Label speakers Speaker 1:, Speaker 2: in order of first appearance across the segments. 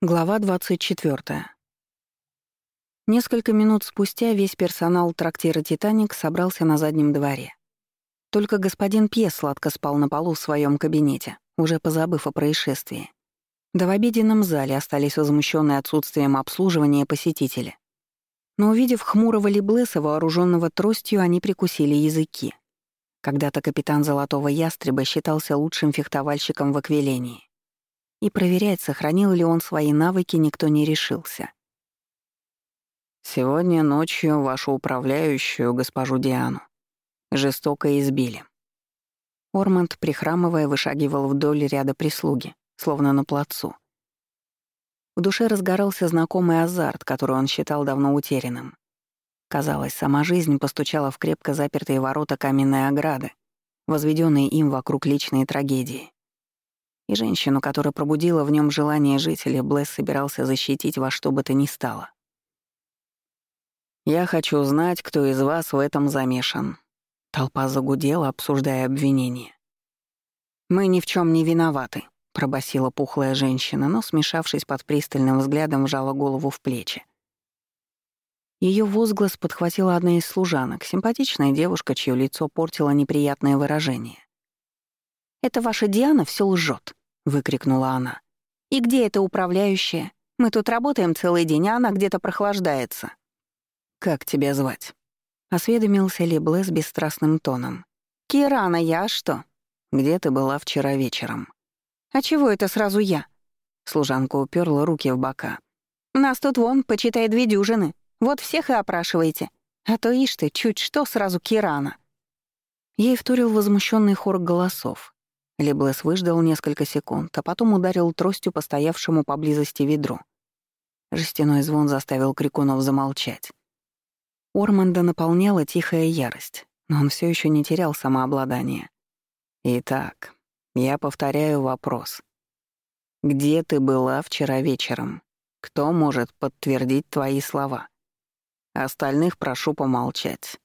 Speaker 1: Глава 24. Несколько минут спустя весь персонал трактира «Титаник» собрался на заднем дворе. Только господин Пье сладко спал на полу в своем кабинете, уже позабыв о происшествии. Да в обеденном зале остались возмущенные отсутствием обслуживания посетители. Но увидев хмурого Леблеса, вооруженного тростью, они прикусили языки. Когда-то капитан Золотого Ястреба считался лучшим фехтовальщиком в Аквилении и проверять, сохранил ли он свои навыки, никто не решился.
Speaker 2: «Сегодня ночью вашу управляющую, госпожу Диану, жестоко избили».
Speaker 1: Орманд, прихрамывая, вышагивал вдоль ряда прислуги, словно на плацу. В душе разгорался знакомый азарт, который он считал давно утерянным. Казалось, сама жизнь постучала в крепко запертые ворота каменной ограды, возведенные им вокруг личной трагедии. И женщину, которая пробудила в нем желание жителя, Блесс собирался защитить во что бы то ни стало.
Speaker 2: «Я хочу знать, кто из вас в этом замешан».
Speaker 1: Толпа загудела, обсуждая обвинения. «Мы ни в чем не виноваты», — пробасила пухлая женщина, но, смешавшись под пристальным взглядом, вжала голову в плечи. Ее возглас подхватила одна из служанок, симпатичная девушка, чье лицо портило неприятное выражение. «Это ваша Диана все лжет выкрикнула она. «И где эта управляющая? Мы тут работаем целый день, а она где-то прохлаждается».
Speaker 2: «Как тебя звать?»
Speaker 1: — осведомился Леблес бесстрастным тоном. «Кирана, я что?»
Speaker 2: «Где ты была вчера вечером?»
Speaker 1: «А чего это сразу я?» Служанка уперла руки в бока. «Нас тут вон, почитай, две дюжины. Вот всех и опрашивайте. А то ишь ты, чуть что, сразу Кирана». Ей вторил возмущенный хор голосов. Леблес выждал несколько секунд, а потом ударил тростью по стоявшему поблизости ведру. Жестяной звон заставил Крикунов замолчать. Орманда наполняла тихая ярость, но он все еще не терял самообладание.
Speaker 2: «Итак, я повторяю вопрос. Где ты была вчера вечером? Кто может подтвердить твои слова? Остальных прошу помолчать».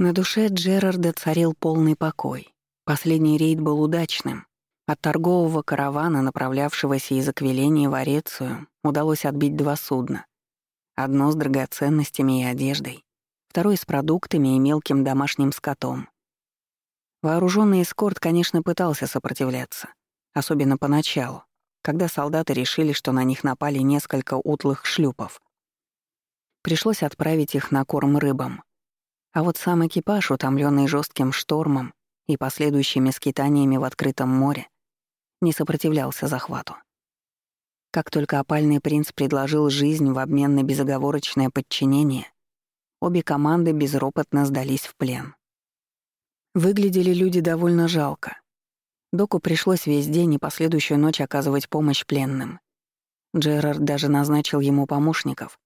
Speaker 1: На душе Джерарда царил полный покой. Последний рейд был удачным. От торгового каравана, направлявшегося из Аквиления в Орецию, удалось отбить два судна. Одно с драгоценностями и одеждой, второе с продуктами и мелким домашним скотом. Вооруженный эскорт, конечно, пытался сопротивляться, особенно поначалу, когда солдаты решили, что на них напали несколько утлых шлюпов. Пришлось отправить их на корм рыбам — а вот сам экипаж, утомленный жестким штормом и последующими скитаниями в открытом море, не сопротивлялся захвату. Как только опальный принц предложил жизнь в обмен на безоговорочное подчинение, обе команды безропотно сдались в плен. Выглядели люди довольно жалко. Доку пришлось весь день и последующую ночь оказывать помощь пленным. Джерард даже назначил ему помощников.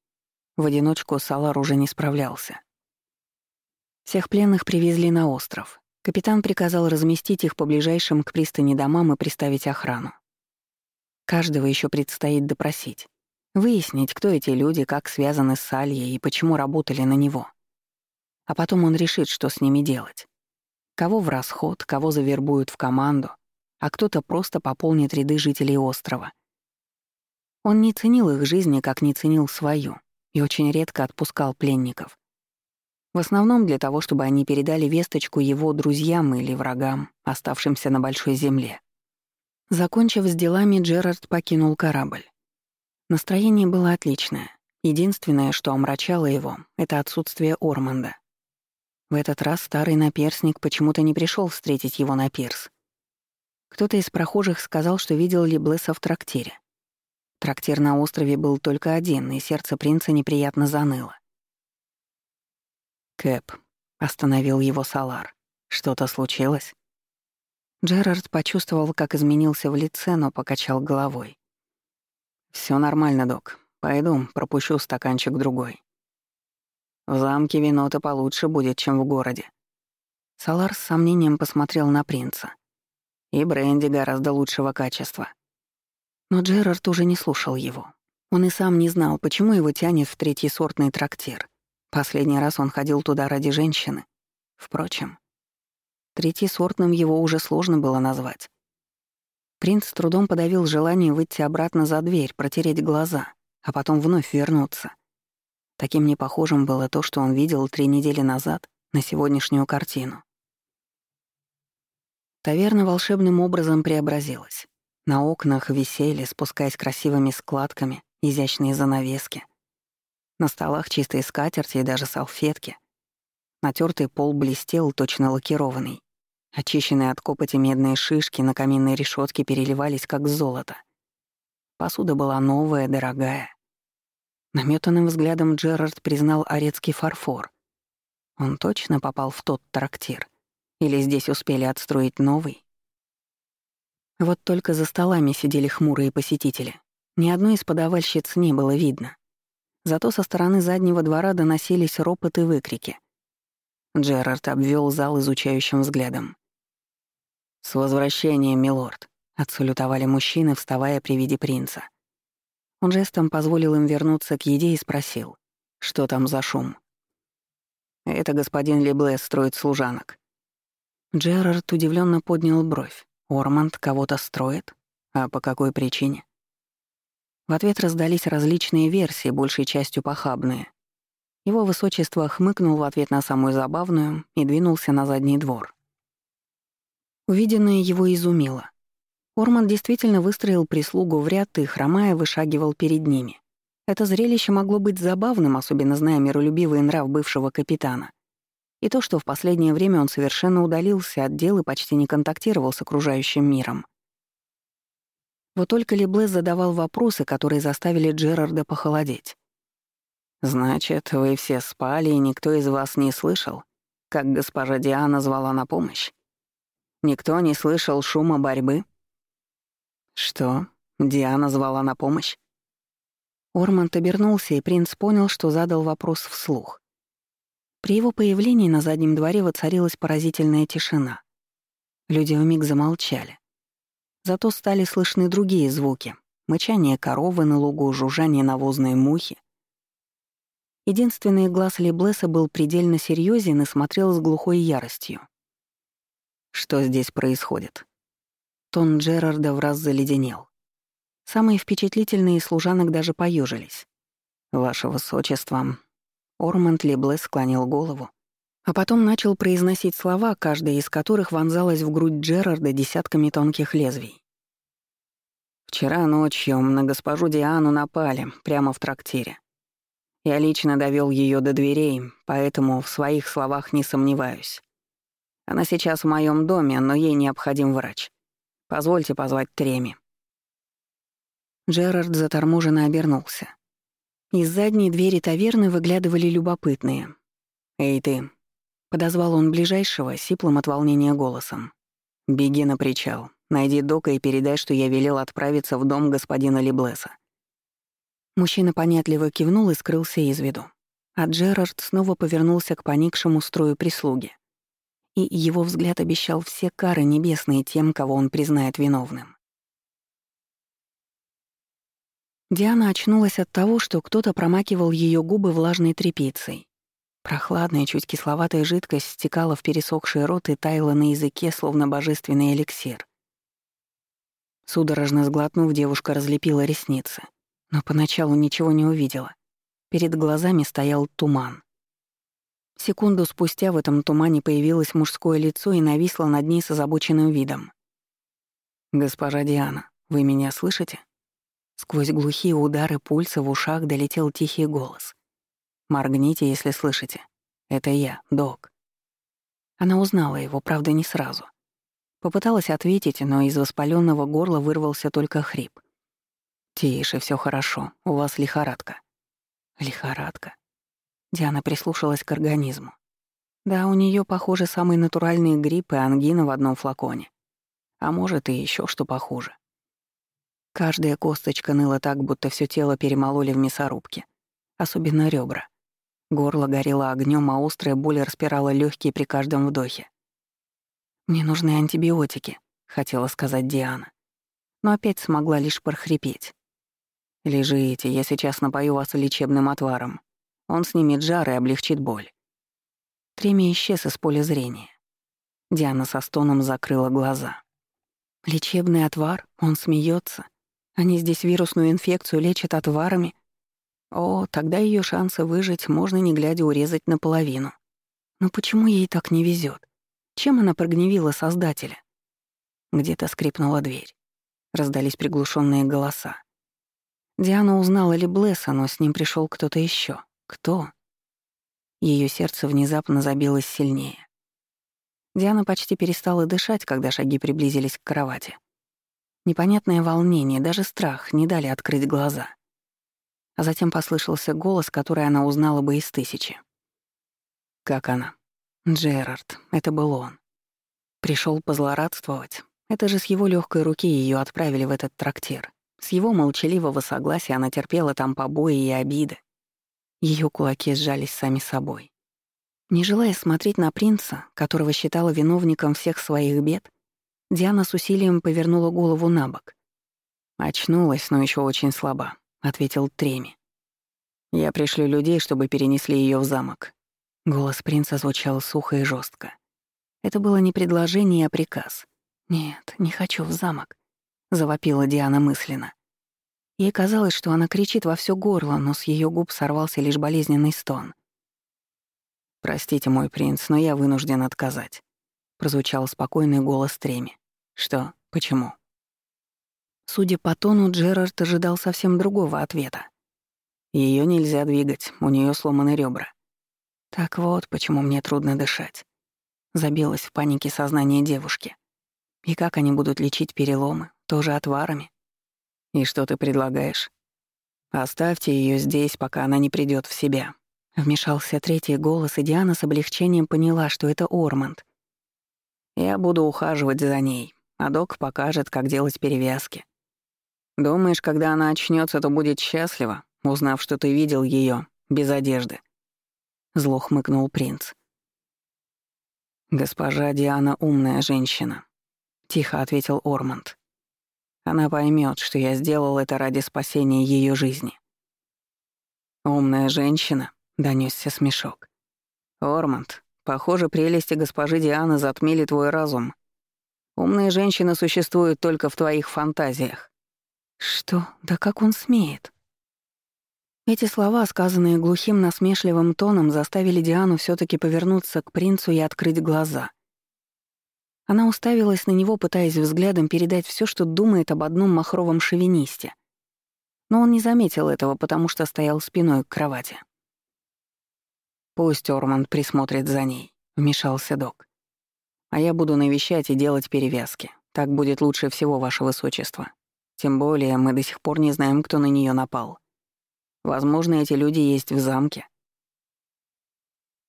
Speaker 1: В одиночку Салар уже не справлялся. Всех пленных привезли на остров. Капитан приказал разместить их по ближайшим к пристани домам и приставить охрану. Каждого еще предстоит допросить. Выяснить, кто эти люди, как связаны с Сальей и почему работали на него. А потом он решит, что с ними делать. Кого в расход, кого завербуют в команду, а кто-то просто пополнит ряды жителей острова. Он не ценил их жизни, как не ценил свою, и очень редко отпускал пленников. В основном для того, чтобы они передали весточку его друзьям или врагам, оставшимся на Большой Земле. Закончив с делами, Джерард покинул корабль. Настроение было отличное. Единственное, что омрачало его, — это отсутствие Орманда. В этот раз старый наперсник почему-то не пришел встретить его на пирс. Кто-то из прохожих сказал, что видел Либлеса в трактире. Трактир на острове был только один, и сердце принца неприятно заныло.
Speaker 2: «Кэп», — остановил его Салар. «Что-то случилось?»
Speaker 1: Джерард почувствовал, как изменился в лице, но покачал головой.
Speaker 2: Все нормально, док. Пойду, пропущу стаканчик другой. В замке вино-то получше будет, чем в городе».
Speaker 1: Салар с сомнением посмотрел на принца.
Speaker 2: «И бренди гораздо лучшего качества».
Speaker 1: Но Джерард уже не слушал его. Он и сам не знал, почему его тянет в третий сортный трактир. Последний раз он ходил туда ради женщины. Впрочем, третьесортным его уже сложно было назвать. Принц с трудом подавил желание выйти обратно за дверь, протереть глаза, а потом вновь вернуться. Таким непохожим было то, что он видел три недели назад на сегодняшнюю картину. Таверна волшебным образом преобразилась. На окнах висели, спускаясь красивыми складками, изящные занавески. На столах чистые скатерти и даже салфетки. Натертый пол блестел, точно лакированный. Очищенные от копоти медные шишки на каминной решетке переливались, как золото. Посуда была новая, дорогая. Наметанным взглядом Джерард признал арецкий фарфор. Он точно попал в тот трактир. Или здесь успели отстроить новый? Вот только за столами сидели хмурые посетители. Ни одной из подавальщиц не было видно. Зато со стороны заднего двора доносились ропот и выкрики. Джерард обвел зал изучающим взглядом. «С возвращением, милорд!» — отсалютовали мужчины, вставая при виде принца. Он жестом позволил им вернуться к еде и спросил, что там за шум. «Это господин Леблес строит служанок». Джерард удивленно поднял бровь. Орманд кого-то строит? А по какой причине? В ответ раздались различные версии, большей частью похабные. Его высочество хмыкнул в ответ на самую забавную и двинулся на задний двор. Увиденное его изумило. Орман действительно выстроил прислугу в ряд и, хромая, вышагивал перед ними. Это зрелище могло быть забавным, особенно зная миролюбивый нрав бывшего капитана. И то, что в последнее время он совершенно удалился от дел и почти не контактировал с окружающим миром. Вот только Леблес задавал вопросы, которые заставили Джерарда похолодеть. «Значит, вы все спали, и никто из вас не слышал, как госпожа Диана звала на помощь?» Никто не слышал шума борьбы? Что? Диана звала на помощь? Орманд обернулся, и принц понял, что задал вопрос вслух. При его появлении на заднем дворе воцарилась поразительная тишина. Люди вмиг замолчали. Зато стали слышны другие звуки — мычание коровы на лугу, жужжание навозной мухи. Единственный глаз Леблеса был предельно серьезен и смотрел с глухой яростью. Что здесь происходит? Тон Джерарда в раз заледенел. Самые впечатлительные служанок даже поюжились. «Ваше высочество». Орманд Леблес склонил голову, а потом начал произносить слова, каждая из которых вонзалась в грудь Джерарда десятками тонких лезвий. «Вчера ночью на госпожу Диану напали, прямо в трактире. Я лично довел ее до дверей, поэтому в своих словах не сомневаюсь. Она сейчас в моем доме, но ей необходим врач. Позвольте позвать Треми». Джерард заторможенно обернулся. Из задней двери таверны выглядывали любопытные. «Эй, ты!» — подозвал он ближайшего, сиплым от волнения голосом. «Беги на причал, найди Дока и передай, что я велел отправиться в дом господина Леблеса». Мужчина понятливо кивнул и скрылся из виду. А Джерард снова повернулся к поникшему строю прислуги и его взгляд обещал все кары небесные тем, кого он признает виновным. Диана очнулась от того, что кто-то промакивал ее губы влажной тряпицей. Прохладная, чуть кисловатая жидкость стекала в пересохший рот и таяла на языке, словно божественный эликсир. Судорожно сглотнув, девушка разлепила ресницы, но поначалу ничего не увидела. Перед глазами стоял туман. Секунду спустя в этом тумане появилось мужское лицо и нависло над ней с озабоченным видом. «Госпожа Диана, вы меня слышите?» Сквозь глухие удары пульса в ушах долетел тихий голос. «Моргните, если слышите. Это я, док». Она узнала его, правда, не сразу. Попыталась ответить, но из воспаленного горла вырвался только хрип. «Тише, все хорошо, у вас лихорадка». «Лихорадка. Диана прислушалась к организму. Да, у нее, похоже, самый натуральный грипп и ангина в одном флаконе. А может, и еще что похуже. Каждая косточка ныла так, будто все тело перемололи в мясорубке. Особенно ребра. Горло горело огнем, а острая боль распирала легкие при каждом вдохе. «Мне нужны антибиотики», — хотела сказать Диана. Но опять смогла лишь прохрипеть. «Лежите, я сейчас напою вас лечебным отваром. Он снимет жар и облегчит боль. Треми исчез из поля зрения. Диана со стоном закрыла глаза. Лечебный отвар, он смеется. Они здесь вирусную инфекцию лечат отварами. О, тогда ее шансы выжить можно не глядя урезать наполовину. Но почему ей так не везет? Чем она прогневила Создателя? Где-то скрипнула дверь. Раздались приглушенные голоса. Диана узнала ли Блесса, но с ним пришел кто-то еще. Кто? Ее сердце внезапно забилось сильнее. Диана почти перестала дышать, когда шаги приблизились к кровати. Непонятное волнение, даже страх не дали открыть глаза. А затем послышался голос, который она узнала бы из тысячи. Как она? Джерард, это был он. Пришел позлорадствовать. Это же с его легкой руки ее отправили в этот трактир. С его молчаливого согласия она терпела там побои и обиды. Ее кулаки сжались сами собой. Не желая смотреть на принца, которого считала виновником всех своих бед, Диана с усилием повернула голову на бок. «Очнулась, но еще очень слаба», — ответил Треми. «Я пришлю людей, чтобы перенесли ее в замок». Голос принца звучал сухо и жестко. Это было не предложение, а приказ. «Нет, не хочу в замок», — завопила Диана мысленно. Ей казалось, что она кричит во все горло, но с ее губ сорвался лишь болезненный стон. «Простите, мой принц, но я вынужден отказать», — прозвучал спокойный голос Треми. «Что? Почему?» Судя по тону, Джерард ожидал совсем другого ответа. Ее нельзя двигать, у нее сломаны ребра. Так вот, почему мне трудно дышать. Забилось в панике сознание девушки. И как они будут лечить переломы? Тоже отварами? И что ты предлагаешь? Оставьте ее здесь, пока она не придет в себя. Вмешался третий голос, и Диана с облегчением поняла, что это Орманд. Я буду ухаживать за ней, а док покажет, как делать перевязки. Думаешь, когда она очнется, то будет счастлива, узнав, что ты видел ее без одежды? Зло хмыкнул принц. Госпожа Диана умная женщина, тихо ответил Орманд. Она поймет, что я сделал это ради спасения ее жизни. Умная женщина, донесся смешок. Орманд, похоже, прелести госпожи Дианы затмили твой разум. Умные женщины существуют только в твоих фантазиях. Что? Да как он смеет? Эти слова, сказанные глухим насмешливым тоном, заставили Диану все таки повернуться к принцу и открыть глаза. Она уставилась на него, пытаясь взглядом передать все, что думает об одном махровом шовинисте. Но он не заметил этого, потому что стоял спиной к кровати. «Пусть Орманд присмотрит за ней», — вмешался док. «А я буду навещать и делать перевязки. Так будет лучше всего, ваше высочество. Тем более мы до сих пор не знаем, кто на нее напал». Возможно, эти люди есть в замке.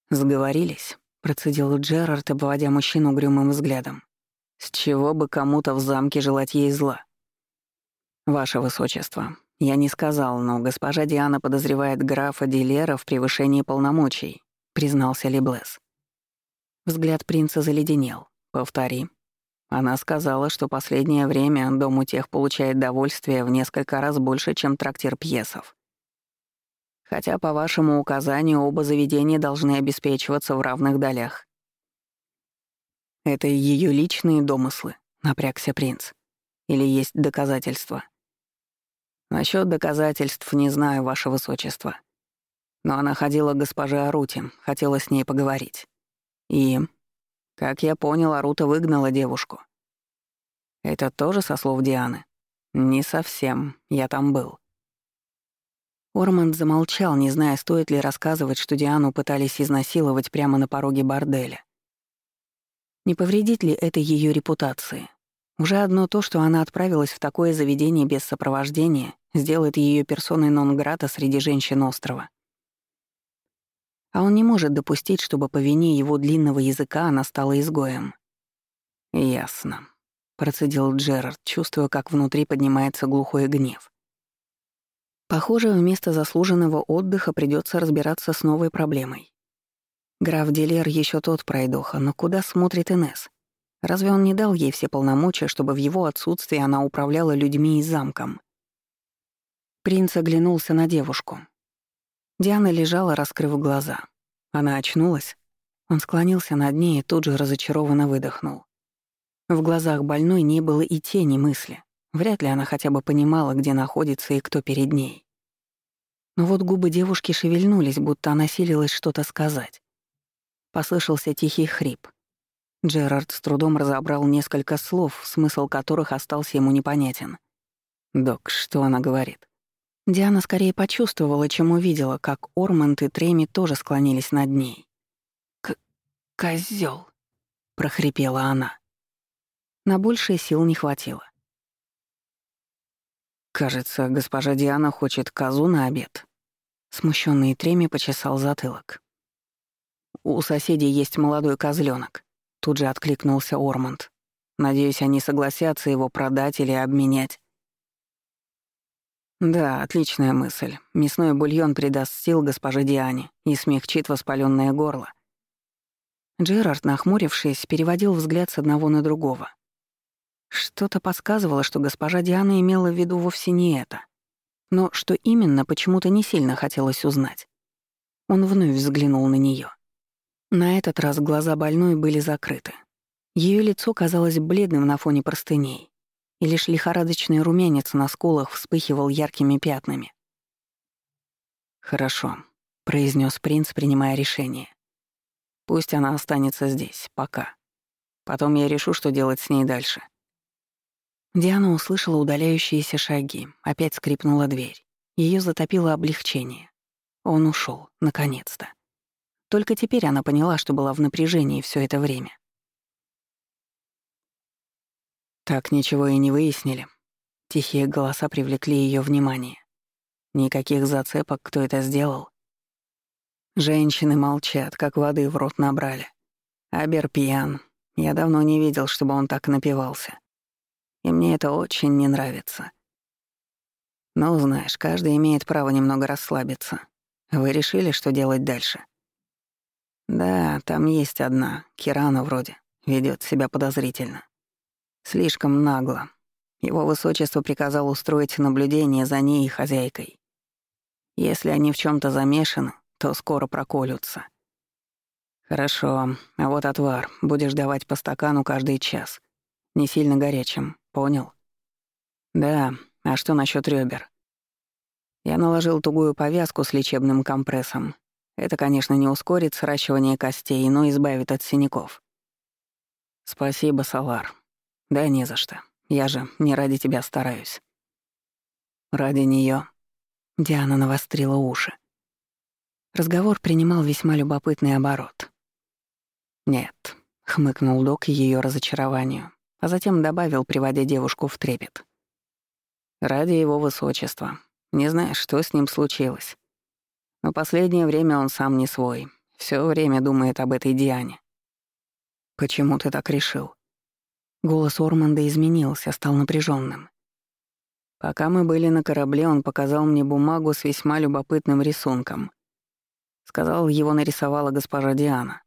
Speaker 1: Сговорились, процедил Джерард, обводя мужчину угрюмым взглядом. С чего бы кому-то в замке желать ей зла? Ваше высочество, я не сказал, но госпожа Диана подозревает графа Дилера в превышении полномочий, признался Леблес. Взгляд принца заледенел. Повтори. Она сказала, что последнее время дом у тех получает довольствие в несколько раз больше, чем трактир пьесов. Хотя по вашему указанию оба заведения должны обеспечиваться в равных долях. Это ее личные домыслы, напрягся принц. Или есть доказательства? Насчет доказательств не знаю, ваше высочество. Но она ходила к госпоже Арути, хотела с ней поговорить. И, как я понял, Арута выгнала девушку. Это тоже со слов Дианы? Не совсем, я там был. Орманд замолчал, не зная, стоит ли рассказывать, что Диану пытались изнасиловать прямо на пороге борделя. Не повредит ли это ее репутации? Уже одно то, что она отправилась в такое заведение без сопровождения, сделает ее персоной нон-грата среди женщин острова. А он не может допустить, чтобы по вине его длинного языка она стала изгоем. «Ясно», — процедил Джерард, чувствуя, как внутри поднимается глухой гнев. Похоже, вместо заслуженного отдыха придется разбираться с новой проблемой. Граф Делер еще тот пройдоха, но куда смотрит Инес? Разве он не дал ей все полномочия, чтобы в его отсутствии она управляла людьми и замком? Принц оглянулся на девушку. Диана лежала, раскрыв глаза. Она очнулась. Он склонился над ней и тут же разочарованно выдохнул. В глазах больной не было и тени мысли. Вряд ли она хотя бы понимала, где находится и кто перед ней. Но вот губы девушки шевельнулись, будто она силилась что-то сказать. Послышался тихий хрип. Джерард с трудом разобрал несколько слов, смысл которых остался ему непонятен. «Док, что она говорит?» Диана скорее почувствовала, чем увидела, как Орманд и Треми тоже склонились над ней. «К... козёл», — прохрипела она. На большее сил не хватило.
Speaker 2: «Кажется, госпожа Диана хочет козу на обед». Смущенный Треми почесал затылок. «У соседей есть молодой козленок. Тут же откликнулся Ормонд. «Надеюсь, они согласятся его продать или обменять». «Да, отличная мысль. Мясной бульон придаст сил госпоже Диане и смягчит воспаленное горло».
Speaker 1: Джерард, нахмурившись, переводил взгляд с одного на другого. Что-то подсказывало, что госпожа Диана имела в виду вовсе не это. Но что именно, почему-то не сильно хотелось узнать. Он вновь взглянул на нее. На этот раз глаза больной были закрыты. Ее лицо казалось бледным на фоне простыней, и лишь лихорадочный румянец на скулах вспыхивал яркими пятнами.
Speaker 2: «Хорошо», — произнес принц, принимая решение. «Пусть она останется здесь, пока. Потом я решу, что делать с ней дальше».
Speaker 1: Диана услышала удаляющиеся шаги, опять скрипнула дверь. Ее затопило облегчение. Он ушел, наконец-то. Только теперь она поняла, что была в напряжении все это время.
Speaker 2: Так ничего и не выяснили. Тихие голоса привлекли ее внимание. Никаких зацепок, кто это сделал. Женщины молчат, как воды в рот набрали. Абер пьян. Я давно не видел, чтобы он так напивался и мне это очень не нравится. Но, знаешь, каждый имеет право немного расслабиться. Вы решили, что делать дальше? Да, там есть одна, Кирана вроде, ведет себя подозрительно. Слишком нагло. Его высочество приказал устроить наблюдение за ней и хозяйкой. Если они в чем то замешаны, то скоро проколются. Хорошо, а вот отвар будешь давать по стакану каждый час. Не сильно горячим, Понял? Да, а что насчет ребер? Я наложил тугую повязку с лечебным компрессом. Это, конечно, не ускорит сращивание костей, но избавит от синяков. Спасибо, Салар. Да не за что. Я же не ради тебя стараюсь. Ради нее.
Speaker 1: Диана навострила уши. Разговор принимал весьма любопытный оборот.
Speaker 2: «Нет», — хмыкнул док ее разочарованию а затем добавил, приводя девушку в трепет. «Ради его высочества. Не знаешь, что с ним случилось. Но последнее время он сам не свой. Все время думает об этой Диане». «Почему ты так решил?»
Speaker 1: Голос Орманда изменился, стал напряженным.
Speaker 2: Пока мы были на корабле, он показал мне бумагу с весьма любопытным рисунком. Сказал, его нарисовала госпожа Диана.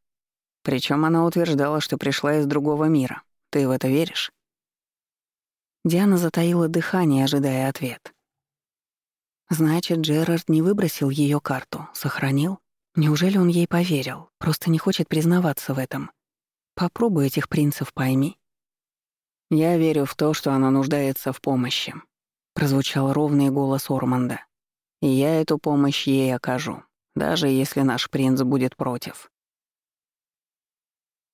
Speaker 2: Причем она утверждала, что пришла из другого мира. Ты в это веришь?»
Speaker 1: Диана затаила дыхание, ожидая ответ. Значит, Джерард не выбросил ее карту, сохранил? Неужели он ей поверил? Просто не хочет признаваться в этом. Попробуй этих принцев пойми.
Speaker 2: «Я верю в то, что она нуждается в помощи», — прозвучал ровный голос Орманда. «И я эту помощь ей окажу, даже если наш принц будет против».